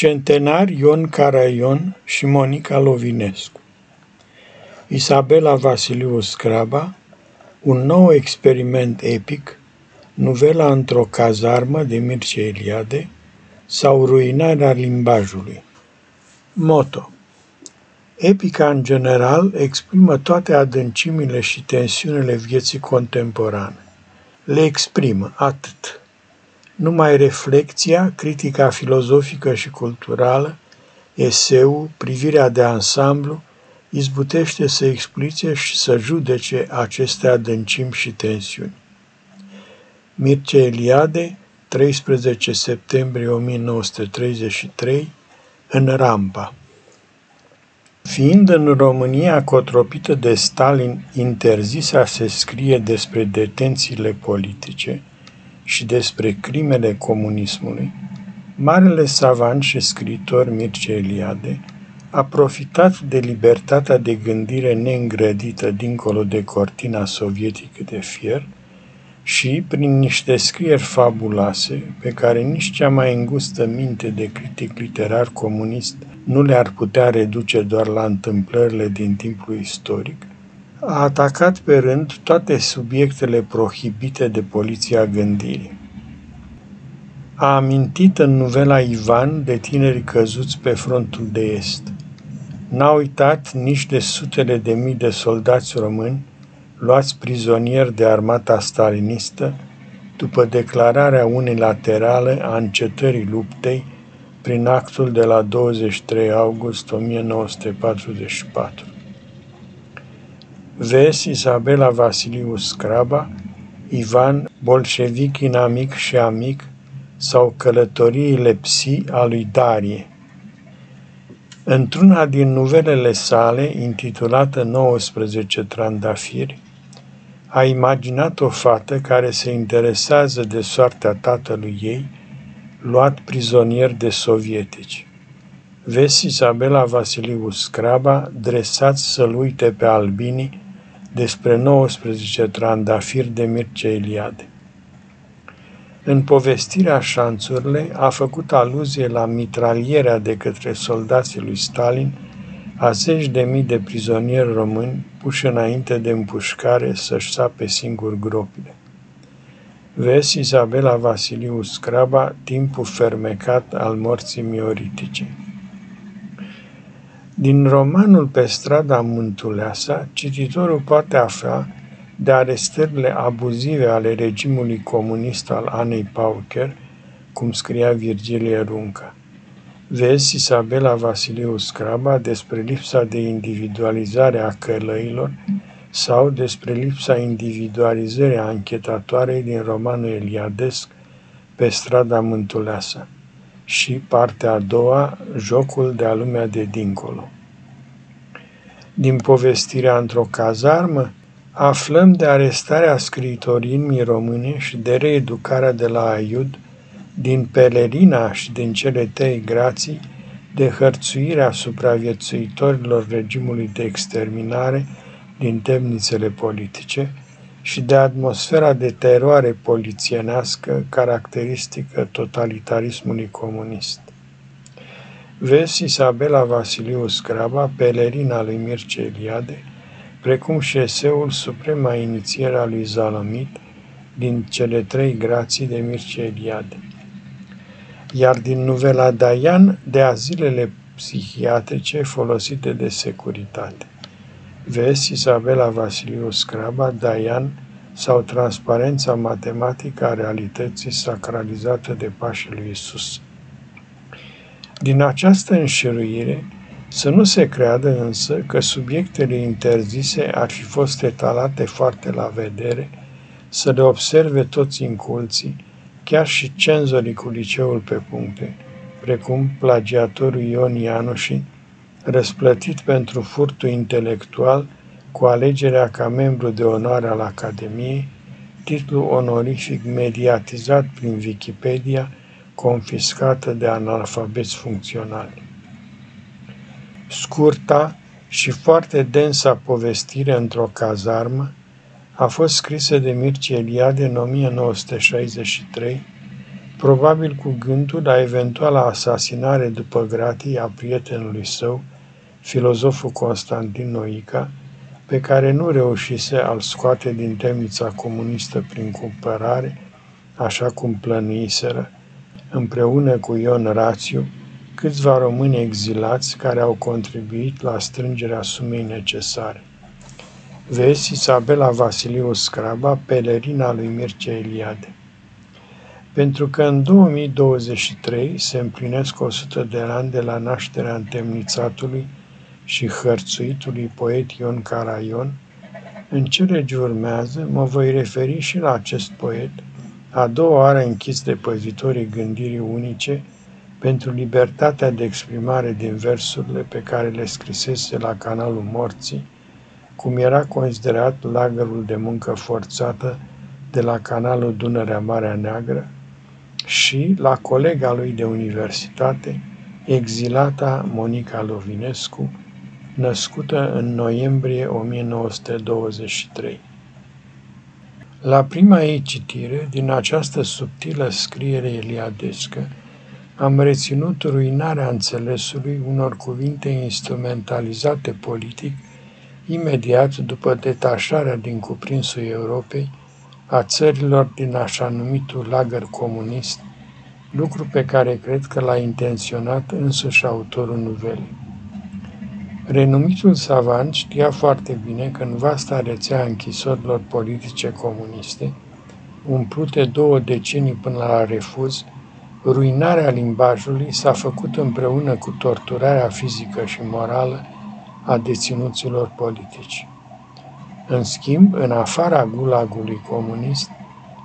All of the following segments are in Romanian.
Centenar Ion Caraion și Monica Lovinescu Isabela Vasiliu Scraba Un nou experiment epic Novela într-o cazarmă de Mircea Eliade sau Ruinarea limbajului Moto Epica, în general, exprimă toate adâncimile și tensiunile vieții contemporane. Le exprimă atât. Numai reflecția, critica filozofică și culturală, eseu, privirea de ansamblu, izbutește să explice și să judece aceste adâncimi și tensiuni. Mircea Eliade, 13 septembrie 1933, în Rampa. Fiind în România cotropită de Stalin interzis a se scrie despre detențiile politice și despre crimele comunismului, marele savant și scriitor Mircea Eliade a profitat de libertatea de gândire neîngrădită dincolo de cortina sovietică de fier și, prin niște scrieri fabuloase, pe care nici cea mai îngustă minte de critic literar comunist nu le-ar putea reduce doar la întâmplările din timpul istoric, a atacat pe rând toate subiectele prohibite de poliția gândirii. A amintit în novela Ivan de tineri căzuți pe frontul de est. N-a uitat nici de sutele de mii de soldați români luați prizonieri de armata stalinistă după declararea unilaterală a încetării luptei prin actul de la 23 august 1944. Vezi Isabela Vasiliu Scraba, Ivan, bolșevic inamic și amic, sau călătoriile psi a lui Darie. Într-una din nuvelele sale, intitulată 19 trandafiri, a imaginat o fată care se interesează de soartea tatălui ei, luat prizonier de sovietici. Vezi Isabela Vasiliu Scraba, dresați să-l uite pe Albini despre 19 trandafiri de Mircea Eliade. În povestirea șanțurile a făcut aluzie la mitralierea de către soldații lui Stalin a zeci de mii de prizonieri români puși înainte de împușcare să-și sape singur gropile. Vezi Isabela Vasiliu Scraba, timpul fermecat al morții mioritice. Din romanul Pe strada Mântuleasa, cititorul poate afla de arestările abuzive ale regimului comunist al Anei Pauker, cum scria Virgilie Runca. Vezi Isabela Vasiliu Scraba despre lipsa de individualizare a călăilor sau despre lipsa individualizării a anchetatoarei din romanul Eliadesc pe strada Mântuleasa și partea a doua, Jocul de a lumea de dincolo. Din povestirea într-o cazarmă, aflăm de arestarea scriitorinii române și de reeducarea de la Aiud, din pelerina și din cele trei grații, de hărțuirea supraviețuitorilor regimului de exterminare din temnițele politice și de atmosfera de teroare polițienească caracteristică totalitarismului comunist. Vezi Isabela Vasiliu Scraba, pelerina lui Mircea Eliade, precum și șeseul Suprema inițiere a lui Zalamit din cele trei grații de Mircea Eliade. Iar din novela Daian de azilele psihiatrice folosite de securitate. Vezi Isabela Vasiliu Scraba, Daian sau Transparența matematică a realității sacralizată de pașii lui Isus. Din această înșiruire, să nu se creadă însă că subiectele interzise ar fi fost etalate foarte la vedere, să le observe toți inculții, chiar și cenzorii cu liceul pe puncte, precum plagiatorul Ion Ianuși, răsplătit pentru furtul intelectual cu alegerea ca membru de onoare al Academiei, titlu onorific mediatizat prin Wikipedia, confiscată de analfabeți funcționali. Scurta și foarte densa povestire într-o cazarmă a fost scrisă de Mircea Eliade în 1963, probabil cu gândul la eventuala asasinare după gratii a prietenului său, filozoful Constantin Noica, pe care nu reușise al scoate din temnița comunistă prin cumpărare, așa cum plănuiseră, împreună cu Ion Rațiu, câțiva români exilați care au contribuit la strângerea sumei necesare. Vezi Isabela Vasiliu Scraba, pelerina lui Mircea Eliade. Pentru că în 2023 se împlinesc 100 de ani de la nașterea întemnițatului și hărțuitului poet Ion Caraion, în cele ce urmează mă voi referi și la acest poet, a doua oară închis de păzitorii gândirii unice pentru libertatea de exprimare din versurile pe care le scrisese la canalul Morții, cum era considerat lagărul de muncă forțată de la canalul Dunărea Marea Neagră, și la colega lui de universitate, exilata Monica Lovinescu, născută în noiembrie 1923. La prima ei citire, din această subtilă scriere eliadescă, am reținut ruinarea înțelesului unor cuvinte instrumentalizate politic imediat după detașarea din cuprinsul Europei a țărilor din așa numitul lagăr comunist, lucru pe care cred că l-a intenționat însuși autorul nuvelei. Renumitul savant știa foarte bine că în vasta rețea închisorilor politice comuniste, umplute două decenii până la refuz, ruinarea limbajului s-a făcut împreună cu torturarea fizică și morală a deținuților politici. În schimb, în afara gulagului comunist,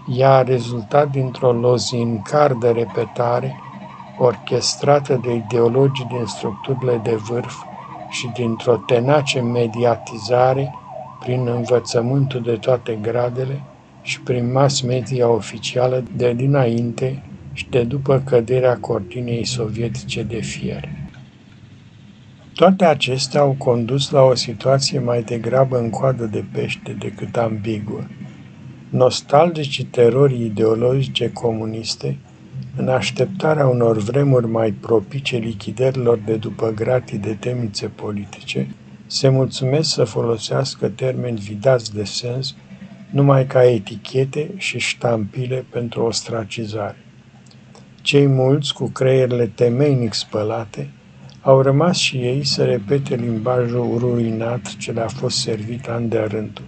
ea a rezultat dintr-o lozincar de repetare orchestrată de ideologii din structurile de vârf și dintr-o tenace mediatizare prin învățământul de toate gradele și prin mass media oficială de dinainte și de după căderea cortinei sovietice de fier. Toate acestea au condus la o situație mai degrabă în coadă de pește decât ambiguă. Nostalgicii terorii ideologice comuniste, în așteptarea unor vremuri mai propice lichidărilor de după gratii de temițe politice, se mulțumesc să folosească termeni vidați de sens numai ca etichete și ștampile pentru ostracizare. Cei mulți, cu creierile temeinic spălate, au rămas și ei să repete limbajul ruinat ce le-a fost servit an de rândul.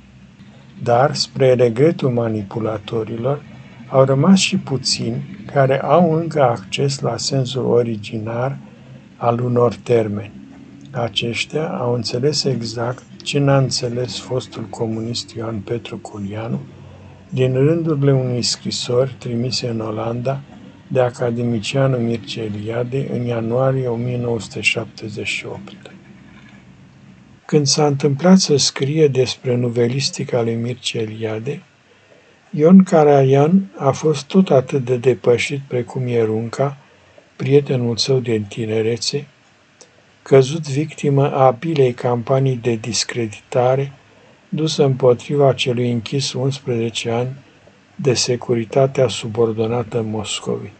Dar, spre regretul manipulatorilor, au rămas și puțini care au încă acces la sensul originar al unor termeni. Aceștia au înțeles exact ce n-a înțeles fostul comunist Ioan Petru Culianu din rândurile unui scrisori trimise în Olanda de academicianul Mircea Eliade în ianuarie 1978. Când s-a întâmplat să scrie despre nuvelistica lui Mircea Eliade, Ion Caraian a fost tot atât de depășit precum Ierunca, prietenul său de tinerețe, căzut victimă a abilei campanii de discreditare dusă împotriva celui închis 11 ani de securitatea subordonată Moscovii.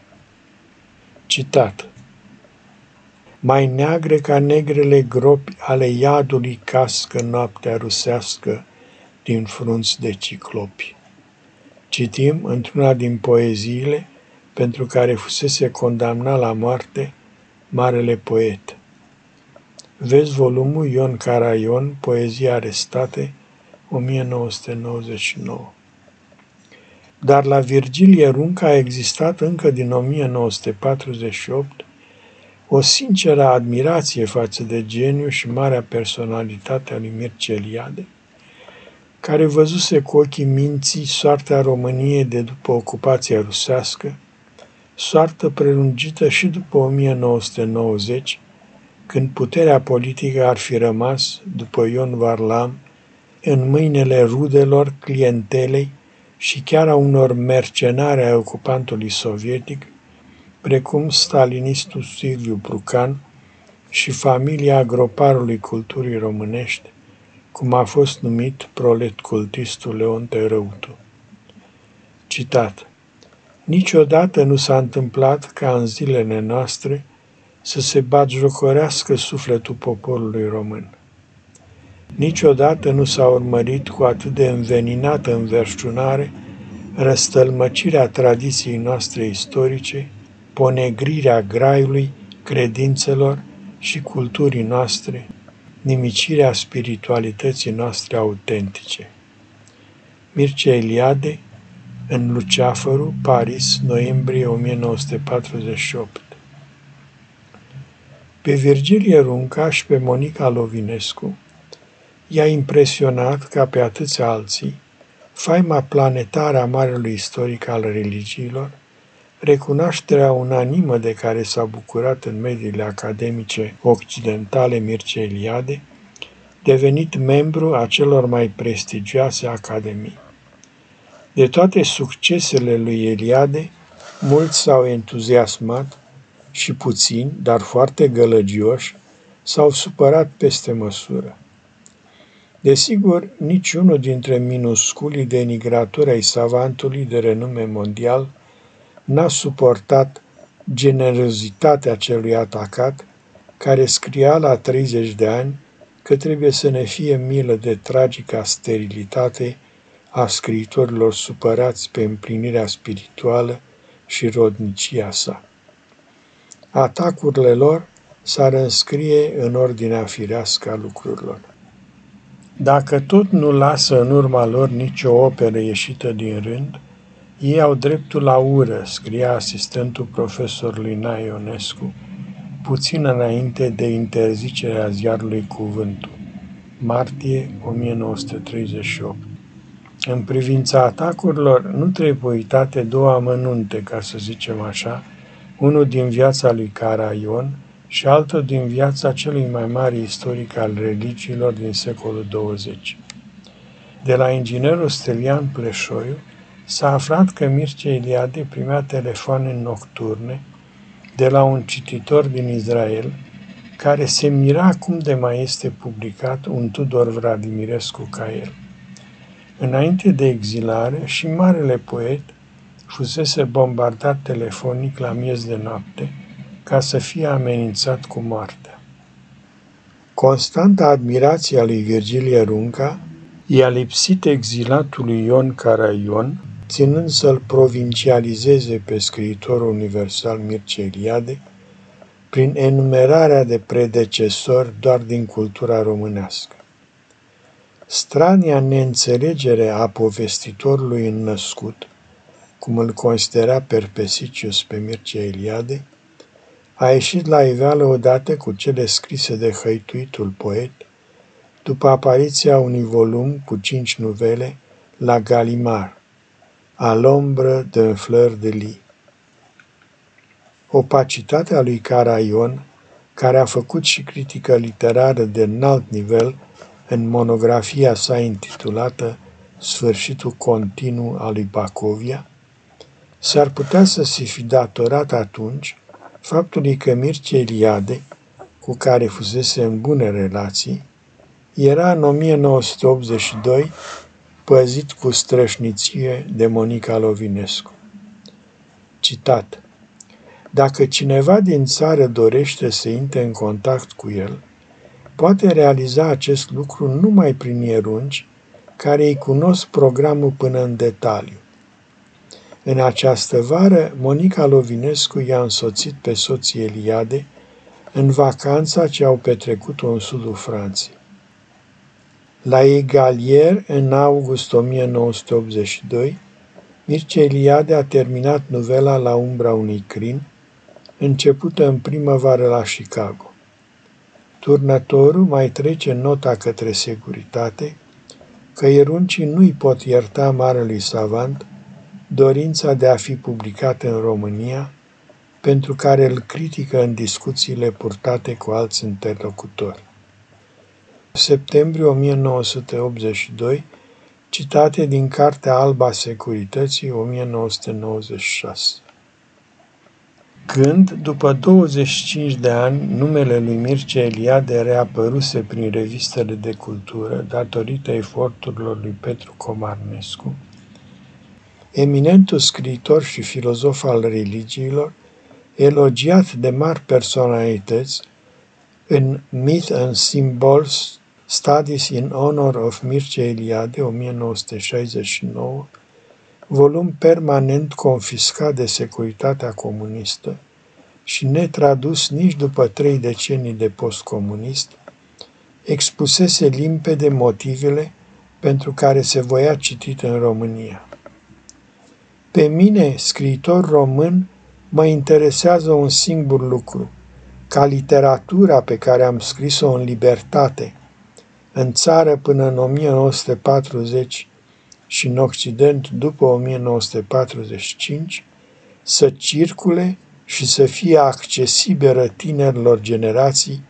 Citat Mai neagre ca negrele gropi ale iadului cască noaptea rusească din frunți de ciclopi. Citim într-una din poeziile pentru care fusese condamnat la moarte marele poet. Vezi volumul Ion Caraion, Poezii arestate, 1999. Dar la Virgilie Runca a existat încă din 1948 o sinceră admirație față de geniu și marea personalitate a lui Mircea Eliade, care văzuse cu ochii minții soarta României de după ocupația rusească, soartă prelungită și după 1990, când puterea politică ar fi rămas, după Ion Varlam, în mâinile rudelor clientelei și chiar a unor mercenari ai ocupantului sovietic, precum stalinistul Silviu Brucan și familia agroparului culturii românești, cum a fost numit prolet cultistul Leon Tărăutu. Citat Niciodată nu s-a întâmplat ca în zilele noastre să se batjocorească sufletul poporului român. Niciodată nu s-a urmărit cu atât de înveninată înverșunare răstălmăcirea tradiției noastre istorice, ponegrirea graiului, credințelor și culturii noastre, nimicirea spiritualității noastre autentice. Mircea Eliade, în Luceafăru, Paris, noiembrie 1948 Pe Virgilie Runcaș și pe Monica Lovinescu i-a impresionat, ca pe atâția alții, faima planetară a marelui istoric al religiilor, recunoașterea unanimă de care s-a bucurat în mediile academice occidentale Mircea Eliade, devenit membru a celor mai prestigioase academii. De toate succesele lui Eliade, mulți s-au entuziasmat și puțini, dar foarte gălăgioși, s-au supărat peste măsură. Desigur, niciunul dintre minusculii denigratori ai savantului de renume mondial n-a suportat generozitatea celui atacat, care scria la 30 de ani că trebuie să ne fie milă de tragica sterilitate a scriitorilor supărați pe împlinirea spirituală și rodnicia sa. Atacurile lor s-ar înscrie în ordinea firească a lucrurilor. Dacă tot nu lasă în urma lor nicio operă ieșită din rând, ei au dreptul la ură, scria asistentul profesorului Naionescu, puțin înainte de interzicerea ziarului Cuvântul, martie 1938. În privința atacurilor, nu trebuie uitate două amănunte, ca să zicem așa, unul din viața lui Caraion și altul din viața celui mai mare istoric al religiilor din secolul 20. De la inginerul Stelian Pleșoiu s-a aflat că Mircea Eliade primea telefoane nocturne de la un cititor din Israel, care se mira cum de mai este publicat un Tudor Vladimirescu ca el. Înainte de exilare și marele poet fusese bombardat telefonic la miez de noapte ca să fie amenințat cu moartea. Constanta admirație a lui Virgilie Runca i-a lipsit exilatului Ion Caraion, ținând să-l provincializeze pe scriitorul universal Mircea Eliade, prin enumerarea de predecesori doar din cultura românească. Strania neînțelegere a povestitorului înnăscut, cum îl considera Perpesicius pe Mircea Eliade, a ieșit la iveală odată cu cele scrise de hăituitul poet, după apariția unui volum cu cinci nuvele la Galimar, a l'ombre d'un fleur de lis. Opacitatea lui Caraion, care a făcut și critică literară de înalt nivel în monografia sa intitulată Sfârșitul continuu al lui Bacovia, s-ar putea să se fi datorat atunci faptului că Mircea Eliade, cu care fusese în bune relații, era în 1982 păzit cu strășniție de Monica Lovinescu. Citat Dacă cineva din țară dorește să intre în contact cu el, poate realiza acest lucru numai prin ierunci care îi cunosc programul până în detaliu. În această vară, Monica Lovinescu i-a însoțit pe soții Eliade în vacanța ce au petrecut-o în sudul Franței. La Egalier, în august 1982, Mircea Eliade a terminat novela La umbra unui crin, începută în primăvară la Chicago. Turnătorul mai trece nota către securitate că eruncii nu-i pot ierta marelui savant dorința de a fi publicat în România, pentru care îl critică în discuțiile purtate cu alți interlocutori. Septembrie 1982, citate din Cartea Alba Securității 1996. Când, după 25 de ani, numele lui Mircea Eliade reapăruse prin revistele de cultură datorită eforturilor lui Petru Comarnescu, eminentul scriitor și filozof al religiilor, elogiat de mari personalități în Myth and Symbols, Studies in Honor of Mircea Eliade, 1969, volum permanent confiscat de securitatea comunistă și netradus nici după trei decenii de postcomunist, expusese limpede motivele pentru care se voia citit în România. Pe mine, scriitor român, mă interesează un singur lucru, ca literatura pe care am scris-o în libertate, în țară până în 1940 și în Occident după 1945, să circule și să fie accesibilă tinerilor generații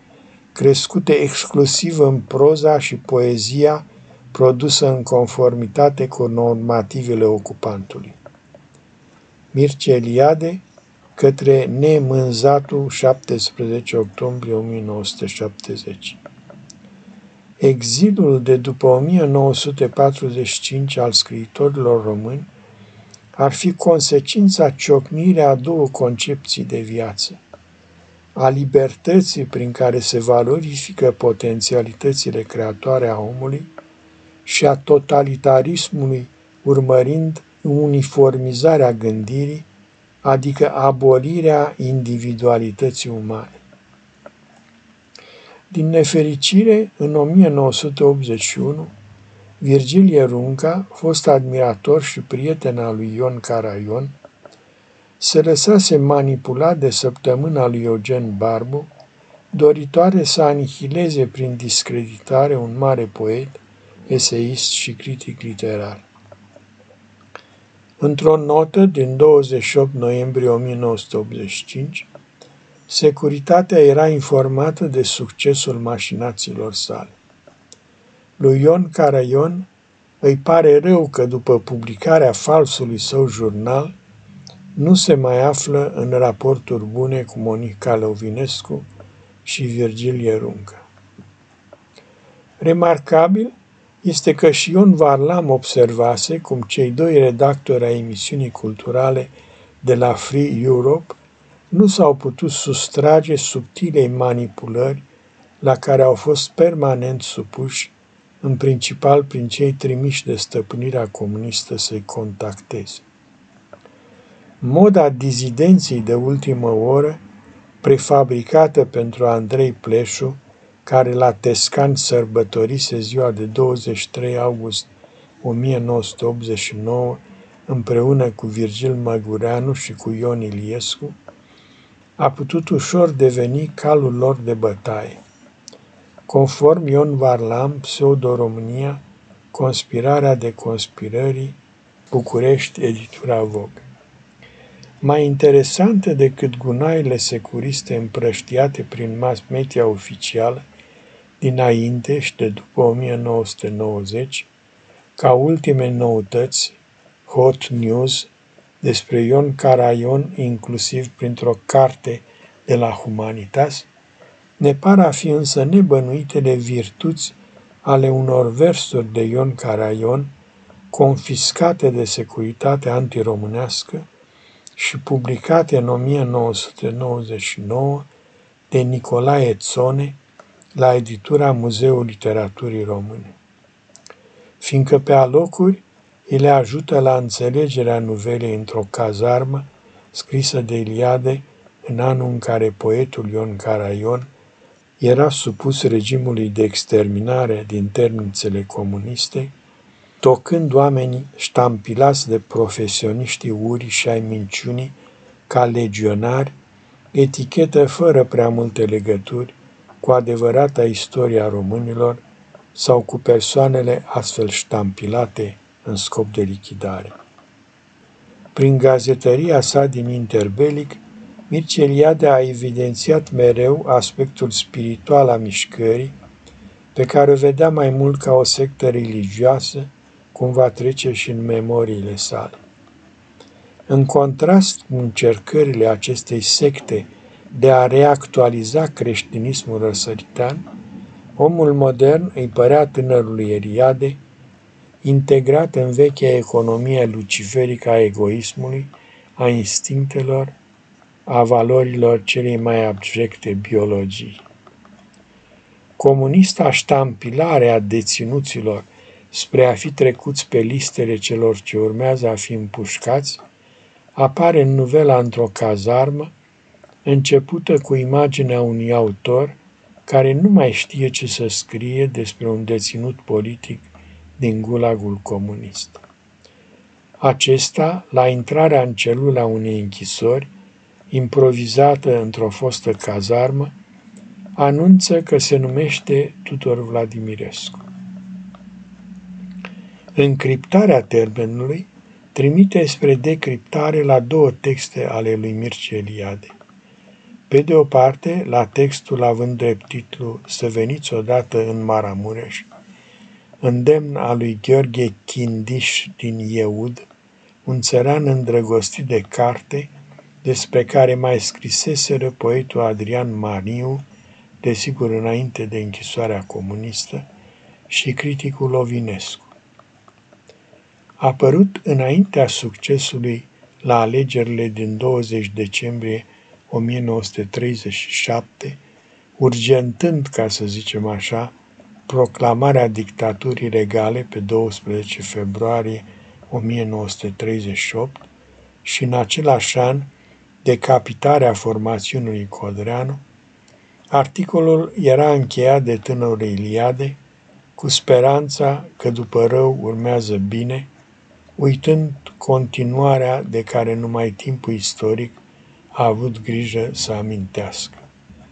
crescute exclusiv în proza și poezia produsă în conformitate cu normativele ocupantului. Mircea Eliade către nemânzatul 17 octombrie 1970 Exilul de după 1945 al scriitorilor români ar fi consecința ciocnirii a două concepții de viață, a libertății prin care se valorifică potențialitățile creatoare a omului și a totalitarismului urmărind uniformizarea gândirii, adică abolirea individualității umane. Din nefericire, în 1981, Virgilie Runca, fost admirator și prieten al lui Ion Caraion, se lăsase manipulat de săptămâna lui Eugen Barbu, doritoare să anihileze prin discreditare un mare poet, eseist și critic literar. Într-o notă din 28 noiembrie 1985, securitatea era informată de succesul mașinaților sale. Lui Ion Caraion îi pare rău că după publicarea falsului său jurnal nu se mai află în raporturi bune cu Monica Lovinescu și Virgilie Runcă. Remarcabil este că și Ion Varlam observase cum cei doi redactori ai emisiunii culturale de la Free Europe nu s-au putut sustrage subtilei manipulări la care au fost permanent supuși, în principal prin cei trimiși de stăpânirea comunistă să-i contacteze. Moda dizidenții de ultimă oră, prefabricată pentru Andrei Pleșu, care la Tescan sărbătorise ziua de 23 august 1989 împreună cu Virgil Măgureanu și cu Ion Iliescu, a putut ușor deveni calul lor de bătaie. Conform Ion Varlam, Pseudo-România, Conspirarea de conspirării, București, editura Vogue. Mai interesante decât gunaile securiste împrăștiate prin mass media oficială, dinainte și de după 1990, ca ultime noutăți, hot news, despre Ion Caraion, inclusiv printr-o carte de la Humanitas, ne par a fi însă nebănuitele virtuți ale unor versuri de Ion Caraion, confiscate de securitate antiromânească și publicate în 1999 de Nicolae Țone la editura Muzeul Literaturii Române. Fiindcă pe alocuri îi le ajută la înțelegerea nuvelei într-o cazarmă scrisă de Iliade în anul în care poetul Ion Caraion era supus regimului de exterminare din termințele comuniste, tocând oamenii ștampilați de profesioniștii urii și ai minciunii ca legionari, etichetă fără prea multe legături cu adevărata istoria românilor sau cu persoanele astfel ștampilate în scop de lichidare. Prin gazetăria sa din interbelic, Mircea Eliade a evidențiat mereu aspectul spiritual a mișcării, pe care o vedea mai mult ca o sectă religioasă, cum va trece și în memoriile sale. În contrast cu încercările acestei secte de a reactualiza creștinismul răsăritan, omul modern îi părea tânărului Eliade integrat în vechea economie luciferică a egoismului, a instinctelor, a valorilor celei mai abjecte biologii. Comunista ștampilare a deținuților spre a fi trecuți pe listele celor ce urmează a fi împușcați, apare în novela într-o cazarmă, începută cu imaginea unui autor care nu mai știe ce să scrie despre un deținut politic din gulagul comunist. Acesta, la intrarea în celula unei închisori, improvizată într-o fostă cazarmă, anunță că se numește Tudor Vladimirescu. Încriptarea termenului trimite spre decriptare la două texte ale lui Mircea Eliade. Pe de o parte, la textul având drept titlu Să veniți odată în Maramureș, îndemn al lui Gheorghe Chindiș din Ieud, un țăran îndrăgostit de carte, despre care mai scriseseră poetul Adrian Mariu, desigur înainte de închisoarea comunistă, și criticul Ovinescu. Apărut înaintea succesului la alegerile din 20 decembrie 1937, urgentând, ca să zicem așa, proclamarea dictaturii regale pe 12 februarie 1938 și în același an decapitarea formațiunii Codreanu, articolul era încheiat de tânărul Iliade cu speranța că după rău urmează bine, uitând continuarea de care numai timpul istoric a avut grijă să amintească.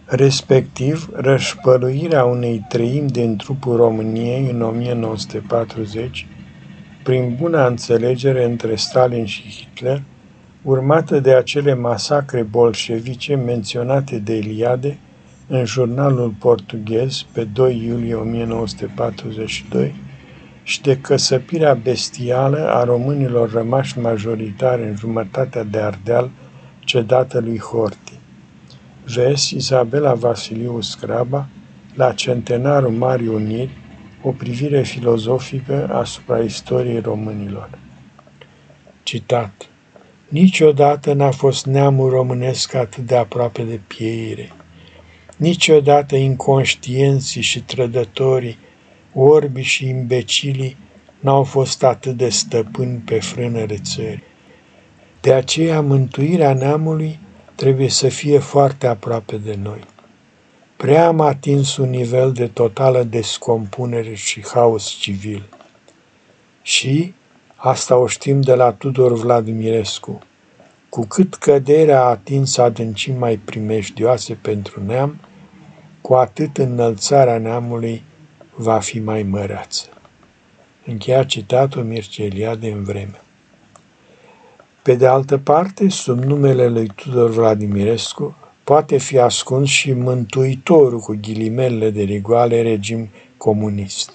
Respectiv, rășpăluirea unei treimi din trupul României în 1940, prin buna înțelegere între Stalin și Hitler, urmată de acele masacre bolșevice menționate de Eliade în jurnalul portughez pe 2 iulie 1942 și de căsăpirea bestială a românilor rămași majoritari în jumătatea de Ardeal cedată lui Horti. Vezi Isabela Vasiliu Scraba la centenarul Marii Uniri, o privire filozofică asupra istoriei românilor. Citat Niciodată n-a fost neamul românesc atât de aproape de pieire. Niciodată inconștienții și trădătorii, orbi și imbecilii n-au fost atât de stăpâni pe frânele țării. De aceea mântuirea neamului trebuie să fie foarte aproape de noi. Prea am atins un nivel de totală descompunere și haos civil. Și, asta o știm de la Tudor Vladimirescu, cu cât căderea a atins adâncimi mai primejdioase pentru neam, cu atât înălțarea neamului va fi mai măreață. Încheia citatul Mircea Eliade în vreme. Pe de altă parte, sub numele lui Tudor Vladimirescu, poate fi ascuns și mântuitorul cu ghilimele de rigoale regim comunist.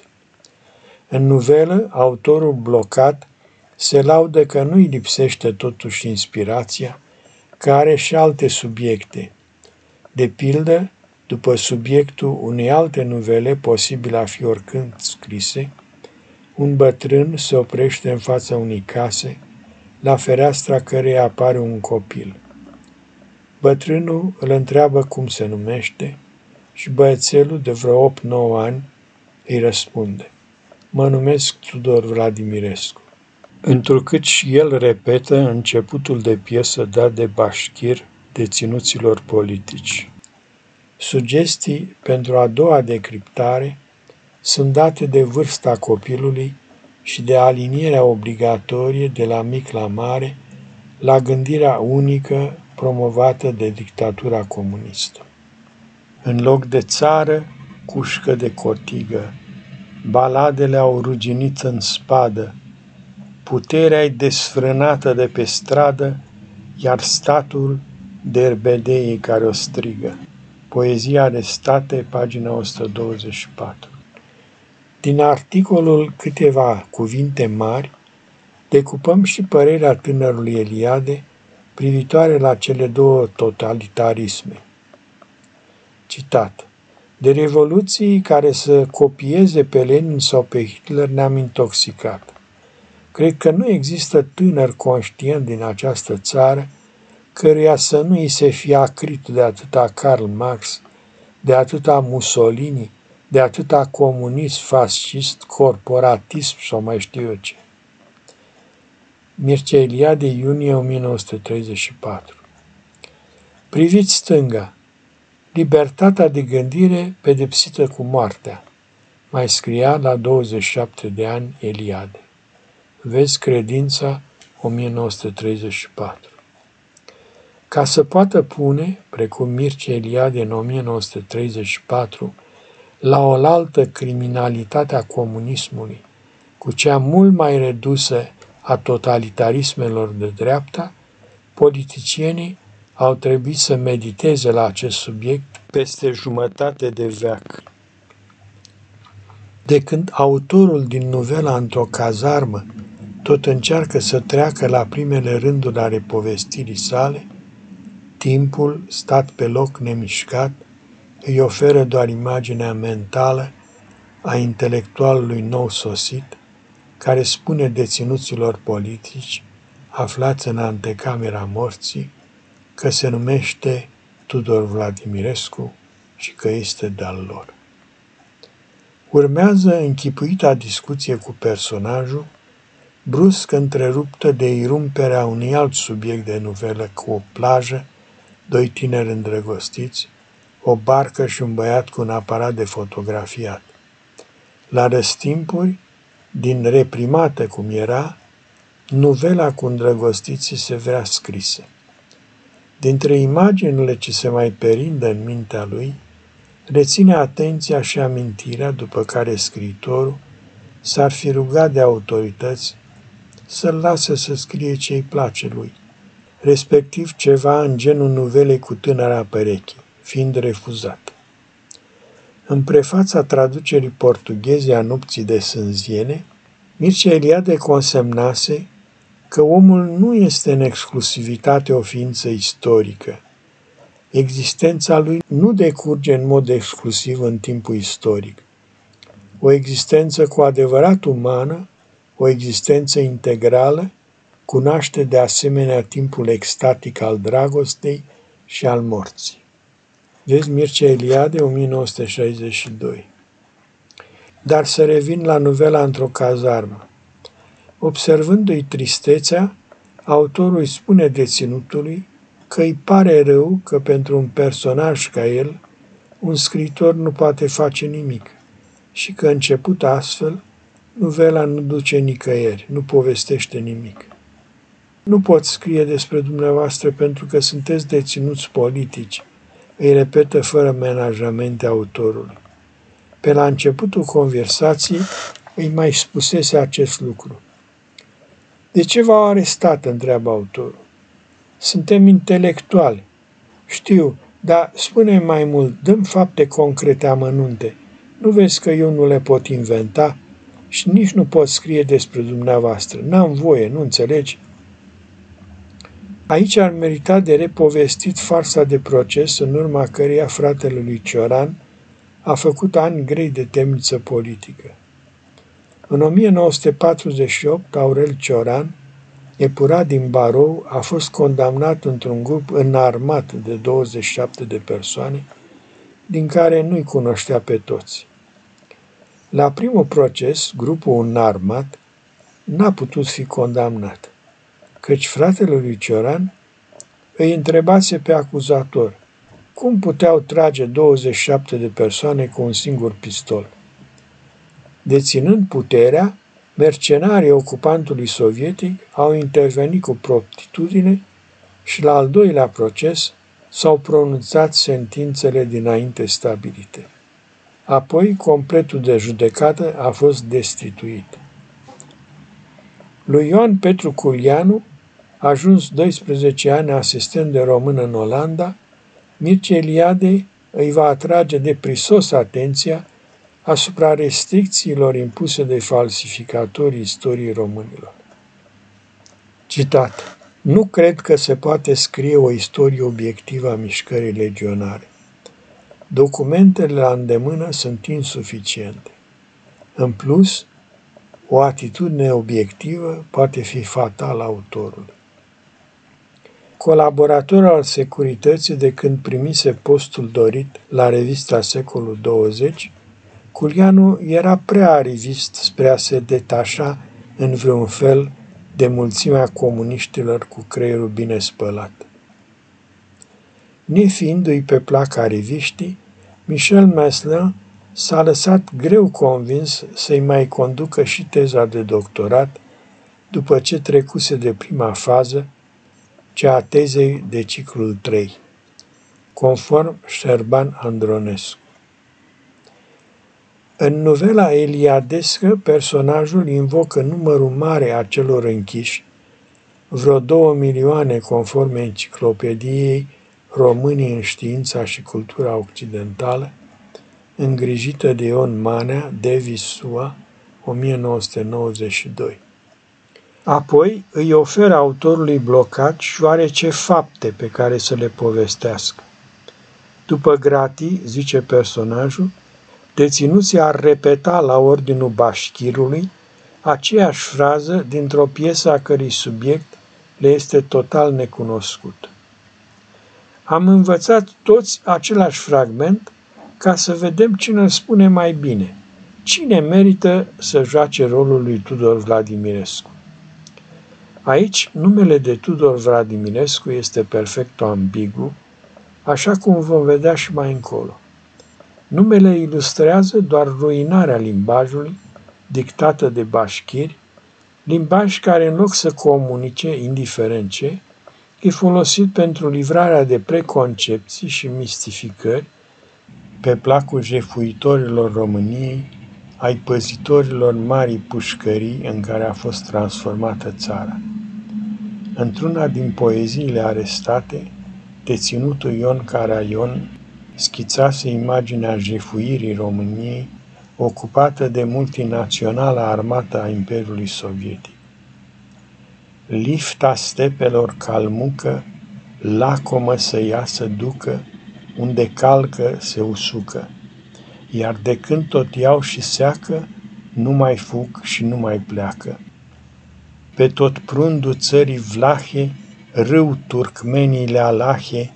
În nuvelă, autorul blocat se laudă că nu-i lipsește totuși inspirația, că are și alte subiecte. De pildă, după subiectul unei alte nuvele, posibil a fi oricând scrise, un bătrân se oprește în fața unei case, la fereastra căreia apare un copil. Bătrânul îl întreabă cum se numește și băiețelul de vreo 8-9 ani îi răspunde. Mă numesc Tudor Vladimirescu. Întrucât și el repetă începutul de piesă dat de Bașchir deținuților politici. Sugestii pentru a doua decriptare sunt date de vârsta copilului și de alinierea obligatorie de la mic la mare la gândirea unică promovată de dictatura comunistă. În loc de țară, cușcă de cotigă, baladele au ruginit în spadă, puterea e desfrânată de pe stradă, iar statul derbedeii care o strigă. Poezia de state, pagina 124. Din articolul Câteva cuvinte mari, decupăm și părerea tânărului Eliade privitoare la cele două totalitarisme. Citat. De revoluții care să copieze pe Lenin sau pe Hitler ne-am intoxicat. Cred că nu există tânăr conștient din această țară căruia să nu îi se fie acrit de atâta Karl Marx, de atâta Mussolini, de atâta comunism, fascist, corporatism sau mai știu eu ce. Mircea Eliade, iunie 1934 Priviți stânga, libertatea de gândire pedepsită cu moartea, mai scria la 27 de ani Eliade. Vezi credința 1934. Ca să poată pune, precum Mircea Eliade în 1934, la oaltă criminalitatea comunismului cu cea mult mai redusă a totalitarismelor de dreapta, politicienii au trebuit să mediteze la acest subiect peste jumătate de veac. De când autorul din novela Într-o cazarmă tot încearcă să treacă la primele rânduri ale povestirii sale, timpul, stat pe loc nemișcat, îi oferă doar imaginea mentală a intelectualului nou sosit, care spune deținuților politici, aflați în antecamera morții, că se numește Tudor Vladimirescu și că este de-al lor. Urmează închipuita discuție cu personajul, brusc întreruptă de irumperea unui alt subiect de novelă cu o plajă, doi tineri îndrăgostiți, o barcă și un băiat cu un aparat de fotografiat. La răstimpuri, din reprimată cum era, novela cu îndrăgostiții se vrea scrisă. Dintre imaginile ce se mai perindă în mintea lui, reține atenția și amintirea după care scriitorul s-ar fi rugat de autorități să-l lase să scrie ce îi place lui, respectiv ceva în genul nuvelei cu tânăra pereche, fiind refuzat. În prefața traducerii portugheze a nupții de sânziene, Mircea Eliade consemnase că omul nu este în exclusivitate o ființă istorică. Existența lui nu decurge în mod exclusiv în timpul istoric. O existență cu adevărat umană, o existență integrală, cunoaște de asemenea timpul extatic al dragostei și al morții. Vezi Mircea Eliade, 1962. Dar să revin la novela într-o cazarmă. Observându-i tristețea, autorul îi spune deținutului că îi pare rău că pentru un personaj ca el, un scriitor nu poate face nimic și că început astfel, novela nu duce nicăieri, nu povestește nimic. Nu pot scrie despre dumneavoastră pentru că sunteți deținuți politici, îi repetă fără menajamente autorul. Pe la începutul conversației îi mai spusese acest lucru. De ce v-au arestat? întreabă autorul. Suntem intelectuali. Știu, dar spune mai mult, dăm fapte concrete amănunte. Nu vezi că eu nu le pot inventa și nici nu pot scrie despre dumneavoastră. N-am voie, nu înțelegi? Aici ar merita de repovestit farsa de proces în urma căreia fratele lui Cioran a făcut ani grei de temniță politică. În 1948, Aurel Cioran, epurat din barou, a fost condamnat într-un grup înarmat de 27 de persoane, din care nu-i cunoștea pe toți. La primul proces, grupul înarmat n-a putut fi condamnat, căci fratele lui Cioran îi întrebase pe acuzator cum puteau trage 27 de persoane cu un singur pistol. Deținând puterea, mercenarii ocupantului sovietic au intervenit cu promptitudine și la al doilea proces s-au pronunțat sentințele dinainte stabilite. Apoi, completul de judecată a fost destituit. Lui Ioan Petru Culianu, ajuns 12 ani asistent de român în Olanda, Mircea Eliade îi va atrage de prisos atenția asupra restricțiilor impuse de falsificatorii istoriei românilor. Citat. Nu cred că se poate scrie o istorie obiectivă a mișcării legionare. documentele la îndemână sunt insuficiente. În plus, o atitudine obiectivă poate fi fatală autorului. Colaborator al securității de când primise postul dorit la revista Secolul 20, Culianu era prea arivist spre a se detașa în vreun fel de mulțimea comuniștilor cu creierul bine spălat. Nefiindu-i pe placa reviștii, Michel Meslin s-a lăsat greu convins să-i mai conducă și teza de doctorat după ce trecuse de prima fază, cea a tezei de ciclul 3, conform Șerban Andronescu. În novela eliadescă, personajul invocă numărul mare a celor închiși, vreo două milioane conform enciclopediei Românii în știința și cultura occidentală, îngrijită de Ion Manea, Davis Sua, 1992. Apoi îi oferă autorului blocat șoarece fapte pe care să le povestească. După gratii, zice personajul, deținuții ar repeta la ordinul bașchirului aceeași frază dintr-o piesă a cărei subiect le este total necunoscut. Am învățat toți același fragment ca să vedem cine îl spune mai bine, cine merită să joace rolul lui Tudor Vladimirescu. Aici, numele de Tudor Vladimirescu este perfect ambigu, așa cum vom vedea și mai încolo. Numele ilustrează doar ruinarea limbajului, dictată de bașchiri, limbaj care în loc să comunice, indiferent ce, e folosit pentru livrarea de preconcepții și mistificări pe placul jefuitorilor României, ai păzitorilor marii pușcării în care a fost transformată țara. Într-una din poeziile arestate, deținutul Ion Caraion schițase imaginea jefuirii României ocupată de multinaționala armată a Imperiului Sovietic. Lifta stepelor calmucă, lacomă să ia să ducă, unde calcă se usucă, iar de când tot iau și seacă, nu mai fug și nu mai pleacă. Pe tot prundul țării vlahe, râu turcmenile alahe,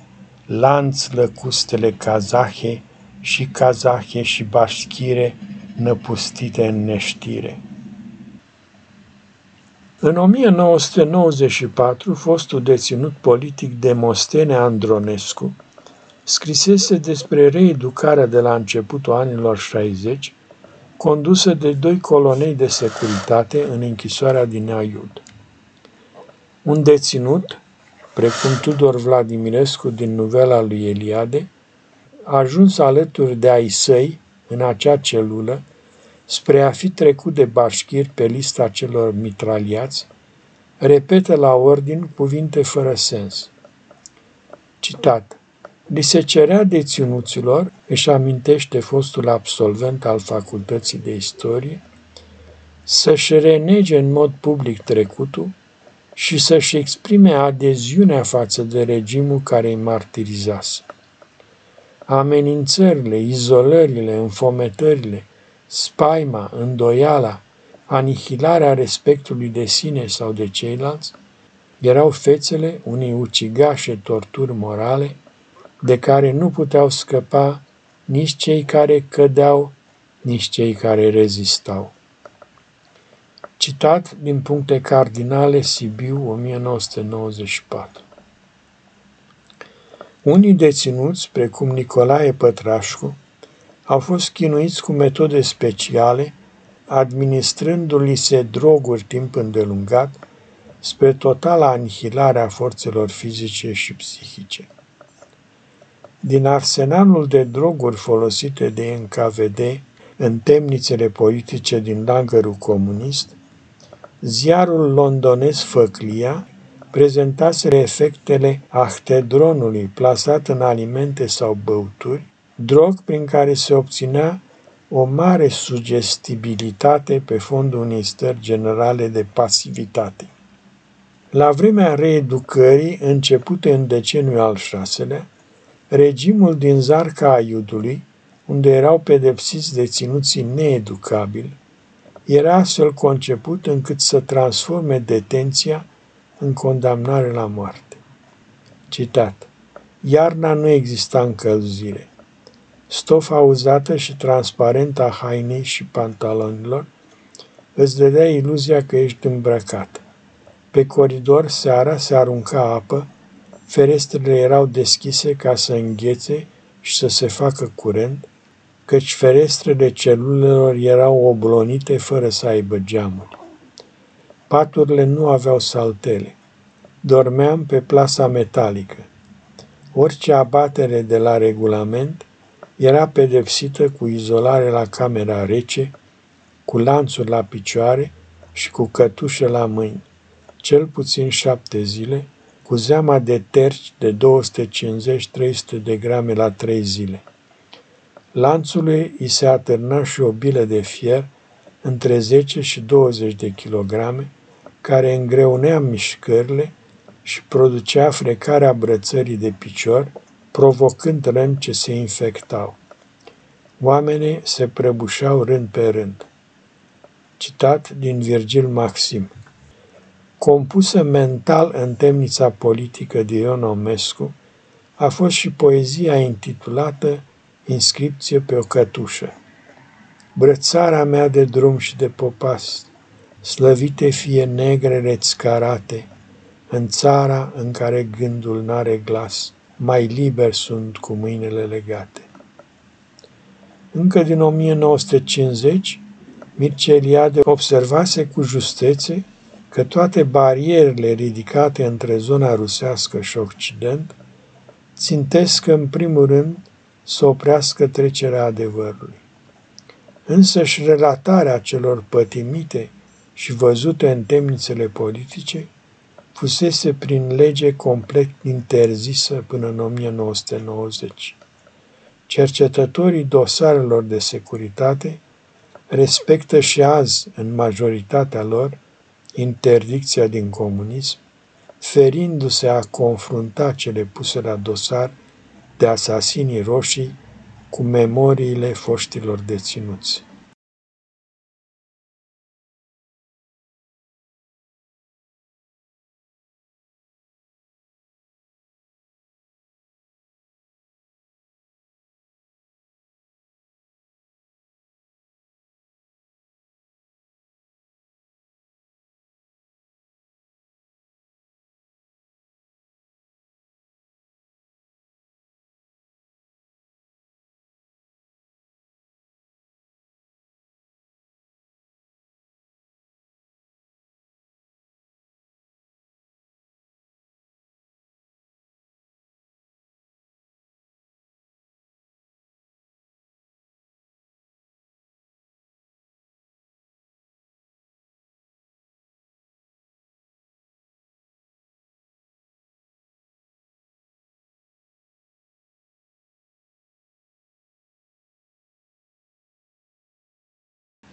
lanț lăcustele kazahe și kazahe și bașchire năpustite în neștire. În 1994, fostul deținut politic Demostene Andronescu scrisese despre reeducarea de la începutul anilor 60, condusă de doi colonei de securitate în închisoarea din Aiud. Un deținut, precum Tudor Vladimirescu din novela lui Eliade, a ajuns alături de ai săi în acea celulă spre a fi trecut de bașchir pe lista celor mitraliați, repetă la ordin cuvinte fără sens. Citat. Li se cerea deținuților, își amintește fostul absolvent al Facultății de Istorie, să-și renege în mod public trecutul și să-și exprime adeziunea față de regimul care îi martirizase. Amenințările, izolările, înfometările, spaima, îndoiala, anihilarea respectului de sine sau de ceilalți, erau fețele unei ucigașe torturi morale de care nu puteau scăpa nici cei care cădeau, nici cei care rezistau. Citat din puncte cardinale Sibiu 1994 Unii deținuți, precum Nicolae Pătrașcu, au fost chinuiți cu metode speciale, administrându-li se droguri timp îndelungat, spre totala anihilare a forțelor fizice și psihice. Din arsenalul de droguri folosite de NKVD în temnițele politice din lagărul comunist, ziarul londonez Făclia prezentase efectele ahtedronului plasat în alimente sau băuturi, drog prin care se obținea o mare sugestibilitate pe fondul unei stări generale de pasivitate. La vremea reeducării, începute în deceniul al șaselea, Regimul din Zarca Aiudului, unde erau pedepsiți deținuții needucabili, era astfel conceput încât să transforme detenția în condamnare la moarte. Citat. Iarna nu exista încălzire. Stofa uzată și transparentă a hainei și pantalonilor îți dădea iluzia că ești îmbrăcat. Pe coridor, seara, se arunca apă, ferestrele erau deschise ca să înghețe și să se facă curent, căci ferestrele celulelor erau oblonite fără să aibă geamuri. Paturile nu aveau saltele. Dormeam pe plasa metalică. Orice abatere de la regulament era pedepsită cu izolare la camera rece, cu lanțuri la picioare și cu cătușe la mâini, cel puțin șapte zile, cu zeama de terci de 250-300 de grame la trei zile. Lanțului îi se atârna și o bilă de fier între 10 și 20 de kilograme, care îngreunea mișcările și producea frecarea brățării de picior, provocând răni ce se infectau. Oamenii se prăbușeau rând pe rând. Citat din Virgil Maxim. Compusă mental în temnița politică de Ion Omescu, a fost și poezia intitulată Inscripție pe o cătușă. Brățara mea de drum și de popas, slăvite fie negrele scarate, în țara în care gândul n-are glas, mai liber sunt cu mâinile legate. Încă din 1950, Mircea Eliade observase cu justețe că toate barierele ridicate între zona rusească și Occident țintesc în primul rând să oprească trecerea adevărului. Însă și relatarea celor pătimite și văzute în temnițele politice fusese prin lege complet interzisă până în 1990. Cercetătorii dosarelor de securitate respectă și azi, în majoritatea lor, interdicția din comunism, ferindu-se a confrunta cele puse la dosar de asasinii roșii cu memoriile foștilor deținuți.